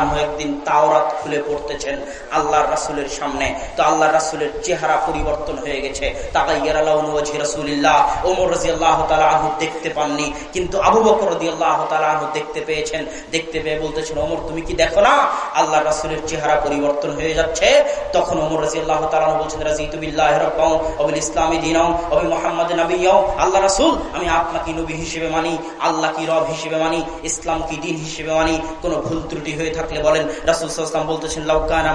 আনহু একদিন তাওরাত খুলে পড়তেছেন আল্লাহ রাসুলের সামনে। তো আল্লাহ রাসুলের চেহারা পরিবর্তন হয়ে গেছে। তাকাইয়ার আল্লাহ রসুলিল্লাহ। ওমর রাজি আল্লাহ আনহু দেখতে পাননি, কিন্তু আবু বকর রদি আল্লাহ আনহু দেখতে পেয়েছেন। দেখতে পেয়ে বলতেছেন, ওমর, তুমি কি দেখো না? আল্লাহ রাসুলের চেহারা পরিবর্তন হয়ে যাচ্ছে। তখন ওমর রাজি আল্লাহ তালাহ বলছেন রাজিতুবিল্লাহ রকম অবিল ইসলামী দিনম অবি মোহাম্মদ নবী আল্লাহ রাসুল, আমি আপনাকে নবী হিসেবে মানি, আল্লাহ কি রব হিসেবে মানি ইসলাম কি দিন হিসেবে মানি কোন ভুল ত্রুটি হয়ে থাকলে বলেন রাসুলাম বলতেছেন লাউকানা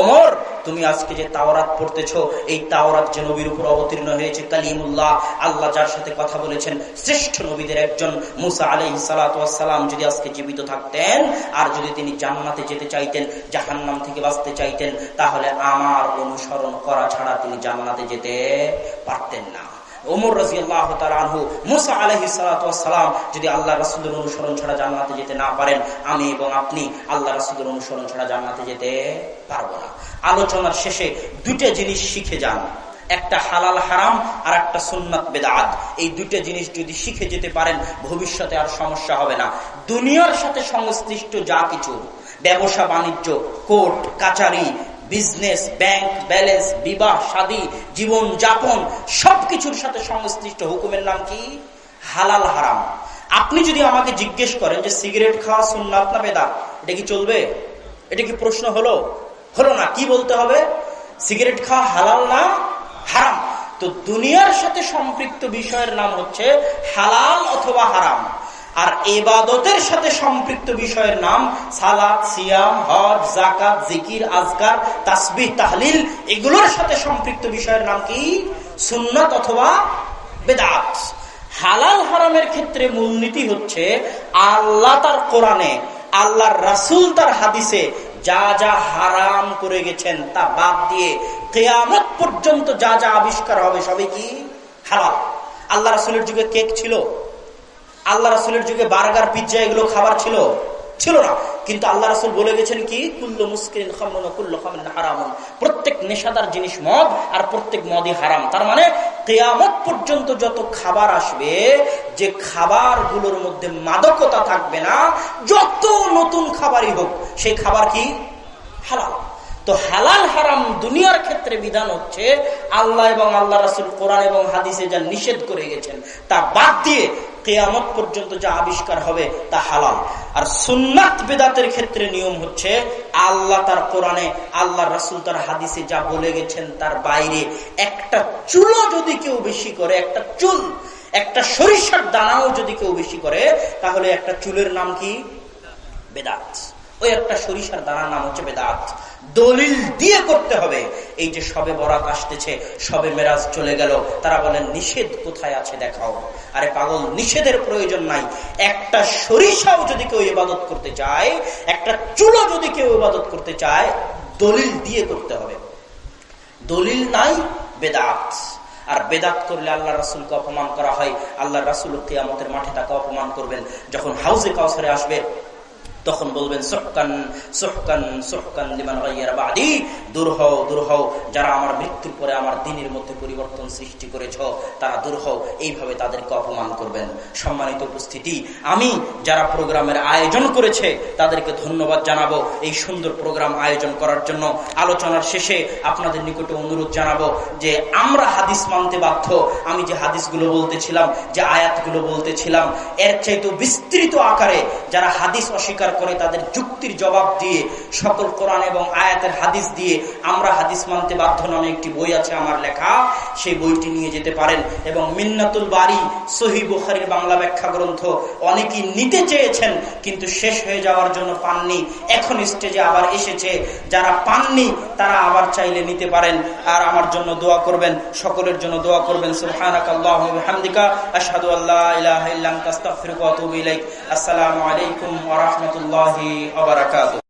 ওমর তুমি আজকে যে তাওরাত পড়তেছ, এই তাওরাত যে নবীর উপর অবতীর্ণ হয়েছে, কালিমুল্লাহ, আল্লাহ যার সাথে কথা বলেছেন, শ্রেষ্ঠ নবীদের একজন মুসা আলহ সালাম যদি আজকে জীবিত থাকতেন, আর যদি তিনি জান্নাতে যেতে চাইতেন, জাহান্নাম থেকে বাঁচতে চাইতেন, তাহলে আমার অনুসরণ করা ছাড়া তিনি জান্নাতে যেতে পারতেন না। ওমর রাজি আল্লাহ মুসা আলহি যদি আল্লাহ অনুসরণ ছাড়া যেতে না পারেন, আমি এবং আপনি আল্লাহ অনুসরণ ছাড়া যেতে পারব না। আলোচনার শেষে দুইটা জিনিস শিখে যান। একটা হালাল হারাম আর একটা সুন্নাত বেদাত। এই দুইটা জিনিস যদি শিখে যেতে পারেন, ভবিষ্যতে আর সমস্যা হবে না। দুনিয়ার সাথে সংশ্লিষ্ট যা কিছু, ব্যবসা, বাণিজ্য, কোর্ট, কাচারি বিজনেস ব্যাংক ব্যালেন্স বিবাহ, শাদী, জীবন যাপন, সবকিছুর সাথে সংশ্লিষ্ট হুকুমের নাম কি? হালাল, হারাম। আপনি যদি আমাকে জিজ্ঞেস করেন যে সিগারেট খাওয়া সুন্নাত না বেদা এটা কি চলবে? এটা কি প্রশ্ন হলো? হলো না। কি বলতে হবে? সিগারেট খাওয়া হালাল না হারাম? তো দুনিয়ার সাথে সম্পৃক্ত বিষয়ের নাম হচ্ছে হালাল অথবা হারাম। আর এবাদতের সাথে সম্পৃক্ত বিষয়ের নাম সালাদ সিয়াম, হজ জাকাত জিকির, আজকার, তাসবিহ, তাহলিল, এগুলোর সাথে সম্পৃক্ত বিষয়ের নাম কি? সুন্নত অথবা বেদাত। হালাল হারামের ক্ষেত্রে মূলনীতি হচ্ছে আল্লাহ তার কোরআনে, আল্লাহর রাসুল তার হাদিসে যা যা হারাম করে গেছেন তা বাদ দিয়ে কেয়ামত পর্যন্ত যা যা আবিষ্কার হবে সবে কি? হালাল। আল্লাহ রাসুলের যুগে কেক ছিল। আল্লাহ রাসুলের যুগে বার্গার পিজ্জা এগুলো খাবার ছিল? ছিল না। কিন্তু আল্লাহ রাসুল বলে গেছেন কি? কুল্ল মুসকিন হারামন। প্রত্যেক নেশাদার জিনিস মদ আর প্রত্যেক মদই হারাম। তার মানে কেয়ামত পর্যন্ত যত খাবার আসবে, যে খাবারগুলোর মধ্যে মাদকতা থাকবে না, যত নতুন খাবারই হোক, সেই খাবার কি? হালাল। তো হালাল হারাম দুনিয়ার ক্ষেত্রে বিধান হচ্ছে আল্লাহ এবং আল্লাহ রাসুল কোরআন এবং হাদিসে যা নিষেধ করে গেছেন, তা বাদ দিয়ে কেয়ামত পর্যন্ত যা আবিষ্কার হবে তা হালাল। আর সুন্নাত বেদাতের ক্ষেত্রে নিয়ম হচ্ছে আল্লাহ তার কোরআনে আল্লাহ রাসুল তার হাদিসে যা বলে গেছেন তার বাইরে। একটা চুলো যদি কেউ বেশি করে, একটা চুল, একটা সরিষার দানাও যদি কেউ বেশি করে, তাহলে একটা চুলের নাম কি? বেদাত। ওই একটা সরিষার দানার নাম হচ্ছে বেদাত। দলিল দিয়ে করতে হবে। এই যে সবে বরাত আসতেছে, সবে মেরাজ চলে গেল, তারা বলেন, নিষেধ কোথায় আছে দেখাও। আরে পাগল, নিষেধের প্রয়োজন নাই। একটা সরিষাও যদি কেউ ইবাদত করতে চায়, একটা চুলো যদি কেউ ইবাদত করতে চায়, দলিল দিয়ে করতে হবে। দলিল নাই, বেদাত। আর বেদাত করলে আল্লাহ রাসুলকে অপমান করা হয়। আল্লাহ রাসুল কেয়ামতের মাঠে তাকে অপমান করবেন। যখন হাউজে কাউসারে আসবে তখন বলবেন, সোহকান সোহকান সোহকান লিমান বাদি। দূর হও দূর হও। যারা আমার মৃত্যুর পরে আমার দিনের মধ্যে পরিবর্তন সৃষ্টি করেছ, তারা দূর হও। এইভাবে তাদেরকে অপমান করবেন। সম্মানিত উপস্থিতি, আমি যারা প্রোগ্রামের আয়োজন করেছে, তাদেরকে ধন্যবাদ জানাব এই সুন্দর প্রোগ্রাম আয়োজন করার জন্য। আলোচনার শেষে আপনাদের নিকটে অনুরোধ জানাব যে, আমরা হাদিস মানতে বাধ্য। আমি যে হাদিসগুলো বলতেছিলাম, যে আয়াতগুলো বলতেছিলাম, এর চাইতে বিস্তৃত আকারে যারা হাদিস অস্বীকার করে তাদের যুক্তির জবাব দিয়ে সকল কোরআন এবং আয়াতের হাদিস দিয়ে আমরা হাদিস মানতে বাধ্য নামে একটি বই আছে আমার লেখা। সেই বইটি নিয়ে যেতে পারেন এবং মিন্নাতুল বাড়ি সহি বুখারির বাংলা ব্যাখ্যা গ্রন্থ অনেকেই নিতে চেয়েছেন কিন্তু শেষ হয়ে যাওয়ার জন্য পাননি। এখন স্টেজে আবার এসেছে। যারা পাননি, তারা আবার চাইলে নিতে পারেন। আর আমার জন্য দোয়া করবেন, সকলের জন্য দোয়া করবেন। সুলহানিকা আসাদু আল্লাহ আসসালামু আলাইকুম ওয়া রাহমাতুল্লাহি